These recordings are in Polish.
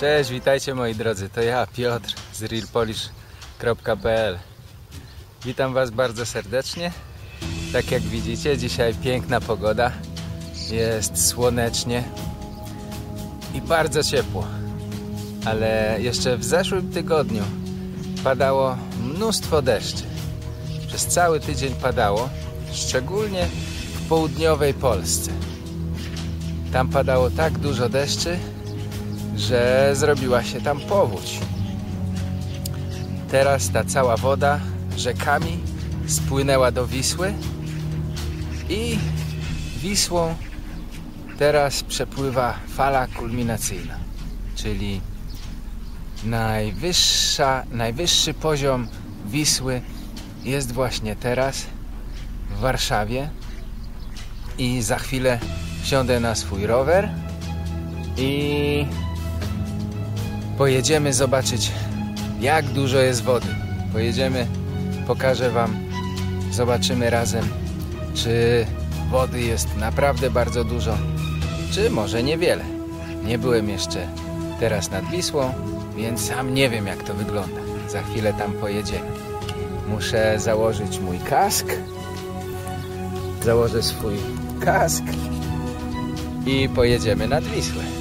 Cześć, witajcie moi drodzy, to ja Piotr z realpolish.pl Witam Was bardzo serdecznie. Tak jak widzicie, dzisiaj piękna pogoda. Jest słonecznie I bardzo ciepło. Ale jeszcze w zeszłym tygodniu Padało mnóstwo deszczy. Przez cały tydzień padało Szczególnie w południowej Polsce. Tam padało tak dużo deszczy że zrobiła się tam powódź. Teraz ta cała woda rzekami spłynęła do Wisły i Wisłą teraz przepływa fala kulminacyjna, czyli najwyższa, najwyższy poziom Wisły jest właśnie teraz w Warszawie i za chwilę wsiądę na swój rower i pojedziemy zobaczyć jak dużo jest wody. Pojedziemy, pokażę wam zobaczymy razem czy wody jest naprawdę bardzo dużo czy może niewiele. Nie byłem jeszcze teraz nad Wisłą więc sam nie wiem jak to wygląda. Za chwilę tam pojedziemy. Muszę założyć mój kask. Założę swój kask i pojedziemy nad Wisłę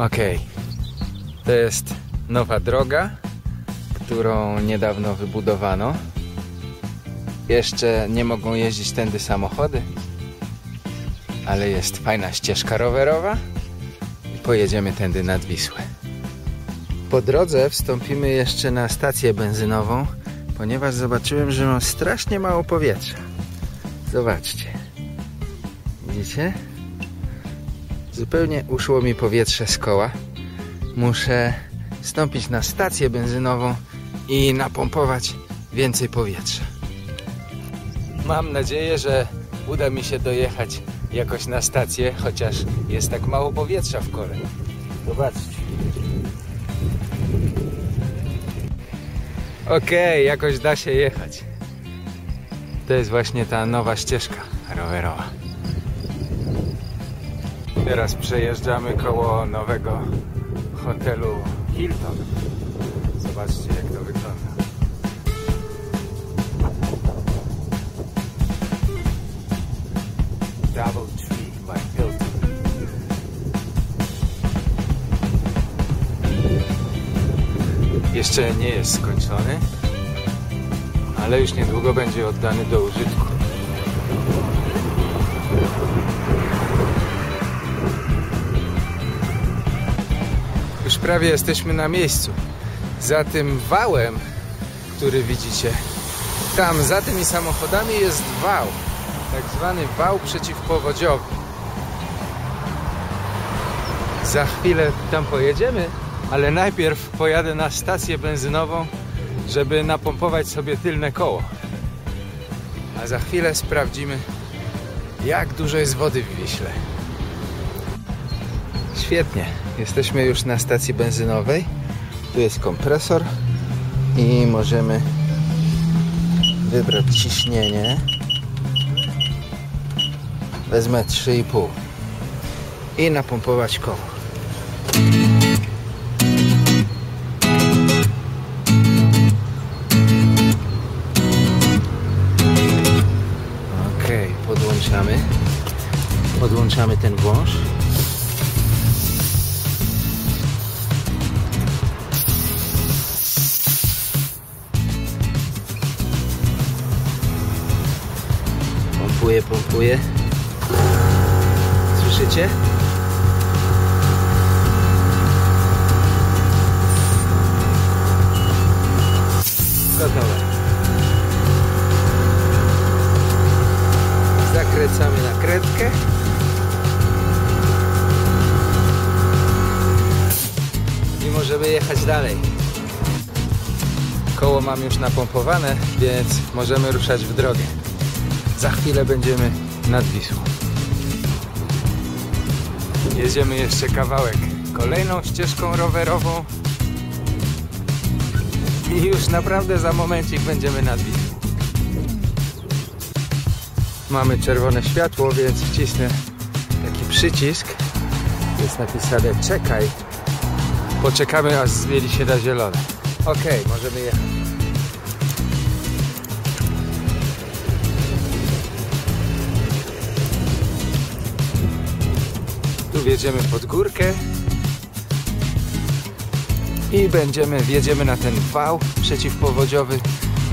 Ok, to jest nowa droga, którą niedawno wybudowano. Jeszcze nie mogą jeździć tędy samochody, ale jest fajna ścieżka rowerowa i pojedziemy tędy nad Wisłę. Po drodze wstąpimy jeszcze na stację benzynową, ponieważ zobaczyłem, że mam strasznie mało powietrza. Zobaczcie. Widzicie? Zupełnie uszło mi powietrze z koła. Muszę wstąpić na stację benzynową i napompować więcej powietrza. Mam nadzieję, że uda mi się dojechać jakoś na stację, chociaż jest tak mało powietrza w kole. Zobaczcie. Okej, okay, jakoś da się jechać. To jest właśnie ta nowa ścieżka rowerowa. Teraz przejeżdżamy koło nowego hotelu Hilton. Zobaczcie jak to wygląda. Double Tree by Hilton. Jeszcze nie jest skończony, ale już niedługo będzie oddany do użytku. Prawie jesteśmy na miejscu. Za tym wałem, który widzicie, tam za tymi samochodami jest wał. Tak zwany wał przeciwpowodziowy. Za chwilę tam pojedziemy, ale najpierw pojadę na stację benzynową, żeby napompować sobie tylne koło. A za chwilę sprawdzimy, jak dużo jest wody w Wiśle. Świetnie, jesteśmy już na stacji benzynowej. Tu jest kompresor i możemy wybrać ciśnienie. Wezmę 3,5 i napompować koło. Ok, podłączamy. Podłączamy ten wąż. Pompuje, pompuje. Słyszycie? gotowe. Zakręcamy na kredkę. I możemy jechać dalej. Koło mam już napompowane, więc możemy ruszać w drogę. Za chwilę będziemy nad Wisłą. Jedziemy jeszcze kawałek kolejną ścieżką rowerową i już naprawdę za momencik będziemy nad Wisłą. Mamy czerwone światło, więc wcisnę taki przycisk. Jest napisane czekaj. Poczekamy aż zmieni się na zielone. Ok, możemy jechać. Tu wjedziemy pod górkę i będziemy, wjedziemy na ten wał przeciwpowodziowy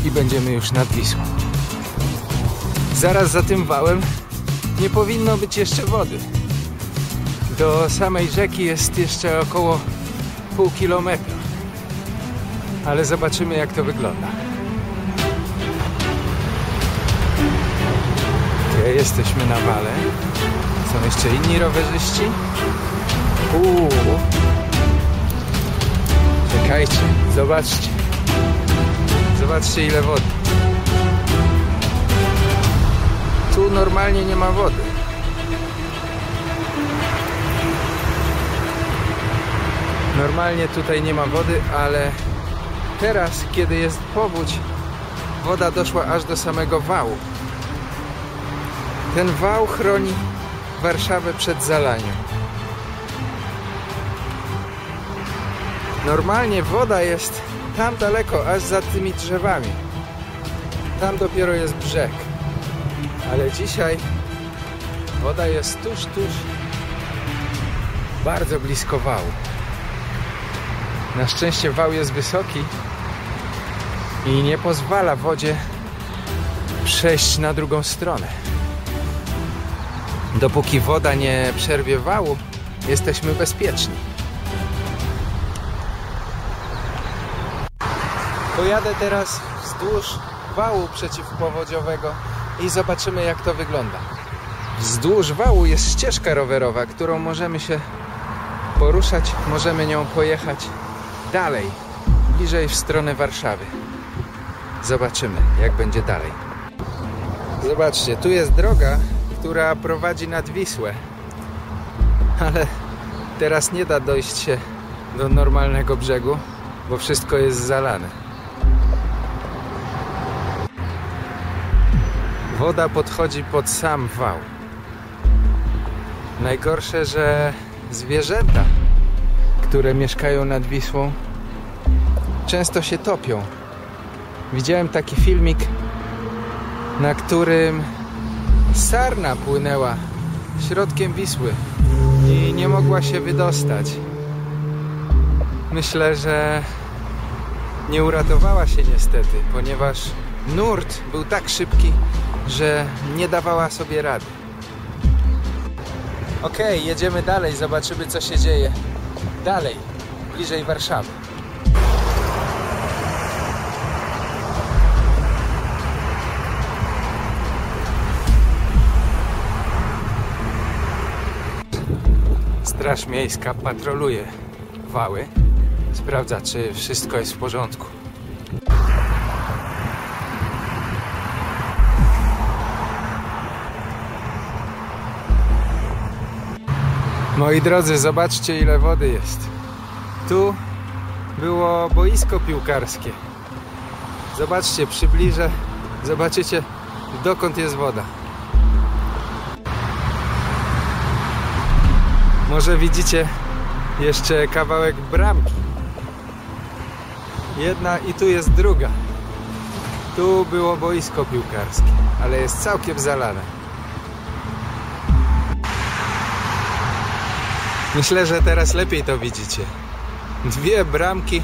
i będziemy już nad Wisłą. Zaraz za tym wałem nie powinno być jeszcze wody. Do samej rzeki jest jeszcze około pół kilometra. Ale zobaczymy jak to wygląda. Okay, jesteśmy na wale. Są jeszcze inni rowerzyści. Uuu. Czekajcie, zobaczcie. Zobaczcie ile wody. Tu normalnie nie ma wody. Normalnie tutaj nie ma wody, ale teraz, kiedy jest powódź, woda doszła aż do samego wału. Ten wał chroni Warszawę przed zalaniem. Normalnie woda jest tam daleko, aż za tymi drzewami. Tam dopiero jest brzeg. Ale dzisiaj woda jest tuż, tuż, bardzo blisko wału. Na szczęście wał jest wysoki i nie pozwala wodzie przejść na drugą stronę. Dopóki woda nie przerwie wału, jesteśmy bezpieczni. Pojadę teraz wzdłuż wału przeciwpowodziowego i zobaczymy jak to wygląda. Wzdłuż wału jest ścieżka rowerowa, którą możemy się poruszać, możemy nią pojechać dalej, bliżej w stronę Warszawy. Zobaczymy, jak będzie dalej. Zobaczcie, tu jest droga, która prowadzi nad Wisłę. Ale teraz nie da dojść się do normalnego brzegu, bo wszystko jest zalane. Woda podchodzi pod sam wał. Najgorsze, że zwierzęta, które mieszkają nad Wisłą, często się topią. Widziałem taki filmik, na którym sarna płynęła środkiem Wisły i nie mogła się wydostać. Myślę, że nie uratowała się niestety, ponieważ nurt był tak szybki, że nie dawała sobie rady. Ok, jedziemy dalej, zobaczymy co się dzieje dalej, bliżej Warszawy. Straż Miejska patroluje wały, sprawdza czy wszystko jest w porządku. Moi drodzy, zobaczcie ile wody jest. Tu było boisko piłkarskie. Zobaczcie, przybliżę, zobaczycie dokąd jest woda. Może widzicie jeszcze kawałek bramki. Jedna i tu jest druga. Tu było boisko piłkarskie, ale jest całkiem zalane. Myślę, że teraz lepiej to widzicie. Dwie bramki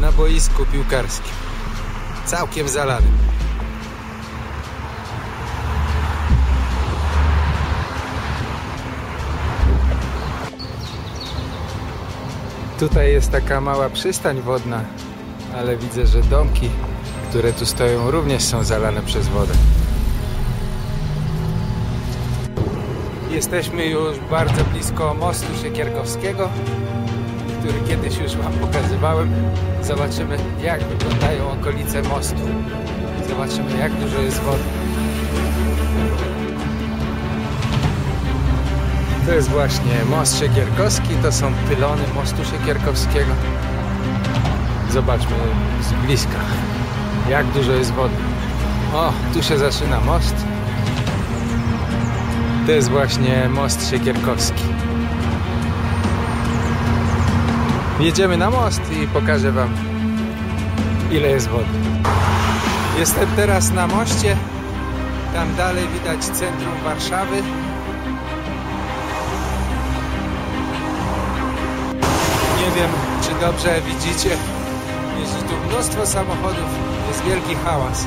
na boisku piłkarskim. Całkiem zalanym. Tutaj jest taka mała przystań wodna, ale widzę, że domki, które tu stoją, również są zalane przez wodę. Jesteśmy już bardzo blisko mostu Siekierkowskiego, który kiedyś już Wam pokazywałem. Zobaczymy, jak wyglądają okolice mostu. Zobaczymy, jak dużo jest wody. To jest właśnie most Siekierkowski, to są pylony mostu Siekierkowskiego. Zobaczmy z bliska, jak dużo jest wody. O, tu się zaczyna most. To jest właśnie most Siekierkowski. Jedziemy na most i pokażę Wam, ile jest wody. Jestem teraz na moście. Tam dalej widać centrum Warszawy. Wiem, czy dobrze widzicie. Jeździ tu mnóstwo samochodów. Jest wielki hałas.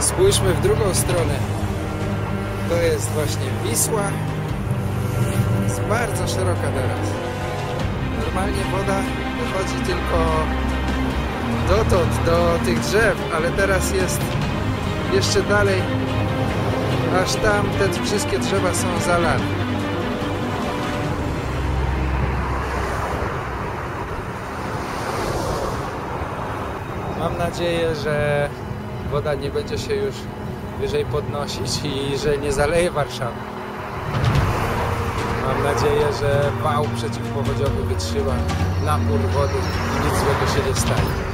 Spójrzmy w drugą stronę. To jest właśnie Wisła. Jest bardzo szeroka teraz. Normalnie woda dochodzi tylko dotąd, do tych drzew, ale teraz jest jeszcze dalej, aż tam te wszystkie drzewa są zalane. Mam nadzieję, że woda nie będzie się już wyżej podnosić i że nie zaleje Warszawy. Mam nadzieję, że wał przeciwpowodziowy wytrzyma napór wody i nic złego się nie stanie.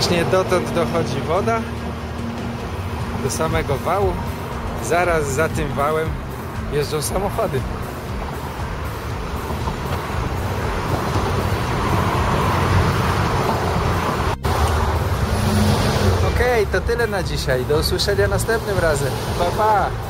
Właśnie dotąd dochodzi woda do samego wału. Zaraz za tym wałem jeżdżą samochody. Okej, to tyle na dzisiaj. Do usłyszenia następnym razem. Pa, pa!